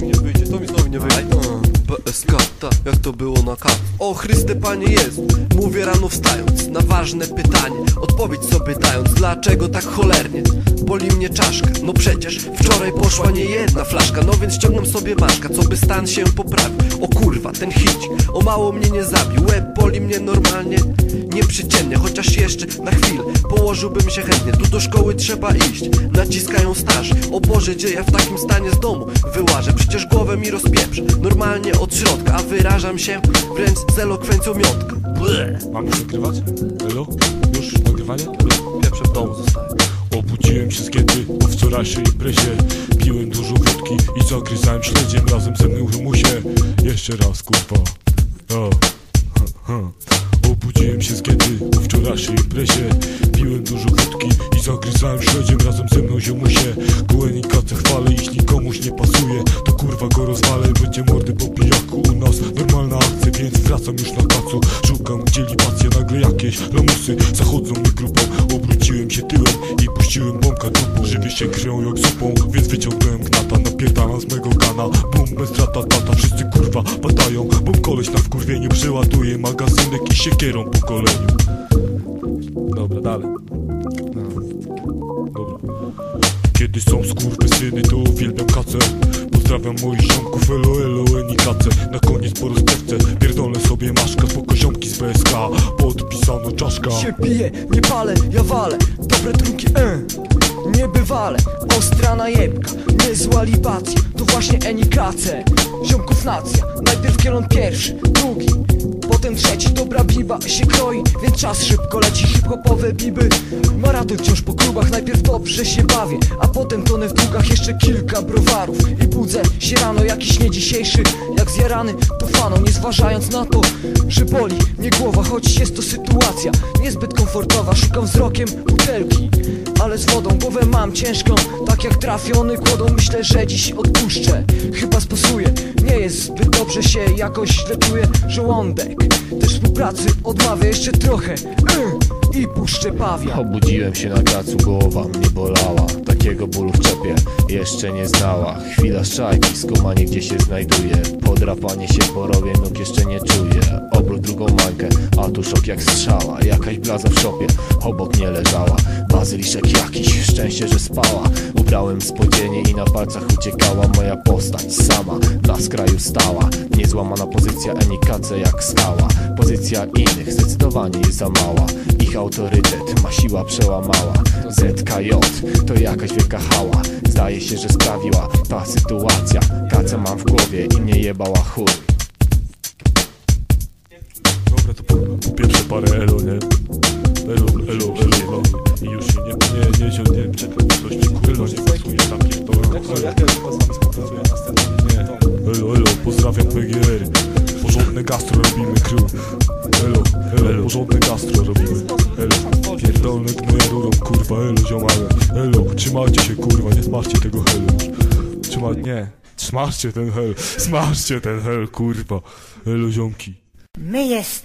Nie wyjdzie, to mi znowu nie wyjdzie PSK, tak jak to było na K O Chryste Panie jest, mówię rano wstając Na ważne pytanie, odpowiedź sobie dając Dlaczego tak cholernie? Boli mnie czaszka No przecież wczoraj poszła nie jedna flaszka. No więc ściągam sobie maszka, co by stan się poprawił? O kurwa, ten hicik, o mało mnie nie zabił. Łeb boli mnie normalnie, nieprzyciennie Chociaż jeszcze na chwilę położyłbym się chętnie Tu do szkoły trzeba iść, naciskają staż. O Boże, gdzie ja w takim stanie z domu? Wyłażę Przecież głowę mi rozpieprza, normalnie od środka A wyrażam się wręcz z elokwencją miątka Ble. Mam już nagrywać? Elo? Już nagrywanie? Pieprze w domu zostaje Obudziłem się z kiedy po wczorajszej imprezie. Piłem dużo wódki i zagryzałem śledziem. Razem ze mną musie Jeszcze raz kurwa o. Obudziłem się z kiedy po wczorajszej imprezie Razem ze mną ziomusie Koenikacę chwalę, jeśli komuś nie pasuje To kurwa go rozwalę, będzie mordy po pijaku U nas. Normalna akcja, więc wracam już na kacu. Szukam gdzie libacja, nagle jakieś lamusy. Zachodzą mi grupą, obróciłem się tyłem I puściłem bombka dupą. Żywię się krwią jak zupą, więc wyciągnąłem gnata. Napierdalam z mego gana, bum bez rata tata. Wszyscy kurwa padają, bo koleś na wkurwieniu Przeładuje magazynek i siekierą po goleniu Dobra, dalej. No. Dobra. Kiedy są skurwysyny, to uwielbiam kacę. Pozdrawiam moich ziomków, elo elo enikace. Na koniec po rozpewce pierdolę sobie maszkę Spoko ziomki z BSK, podpisano czaszka. Się pije, nie palę, ja walę. Dobre trunki, e Niebywale, ostra najebka Niezła libacja, to właśnie enikace. Ziomków nacja, najpierw kielon pierwszy, drugi Potem trzeci, dobra biba się kroi Więc czas szybko leci, hip-hopowe biby Maraton wciąż po klubach, najpierw dobrze się bawię A potem tonę w długach jeszcze kilka browarów. I budzę się rano jakiś nie dzisiejszy zjarany to faną, nie zważając na to Że boli mnie głowa, choć jest to sytuacja Niezbyt komfortowa, szukam wzrokiem butelki ale z wodą głowę mam ciężką. Tak jak trafiony kłodą myślę, że dziś odpuszczę. Chyba spasuję, nie jest zbyt dobrze się jakoś źle czuję Żołądek, też współpracy odmawię jeszcze trochę yy, I puszczę pawia. Obudziłem się na kacu, głowa mnie bolała Takiego bólu w czepie jeszcze nie znała Chwila szajki, skumanie gdzie się znajduje. Podrapanie się po rowie, nóg jeszcze nie czuję. Obrót drugą mańkę, a tu szok jak strzała. Jakaś blaza w szopie, obok nie leżała Bazyliszek jakiś, szczęście, że spała. Ubrałem spodzienie i na palcach uciekała Moja postać sama, na skraju stała. Niezłamana pozycja enikace jak skała Pozycja innych zdecydowanie za mała. Ich autorytet ma siła przełamała. ZKJ to jakaś wielka hała Zdaje się, że sprawiła ta sytuacja. Kacę mam w głowie i mnie jebała chuj Dobra, to po, po pierwsze parę elo, nie? Elo, pozdrawiam PGR Porządne gastro robimy, crew. Elo, elo, porządne gastro robimy. Elo, pierdolne gnoje rurą, kurwa, elo, ziomale Elo, trzymajcie się, kurwa, nie smażcie tego helu Trzymaj, nie Smażcie ten hel, smażcie ten hel, kurwa. Elo, ziomki. My jest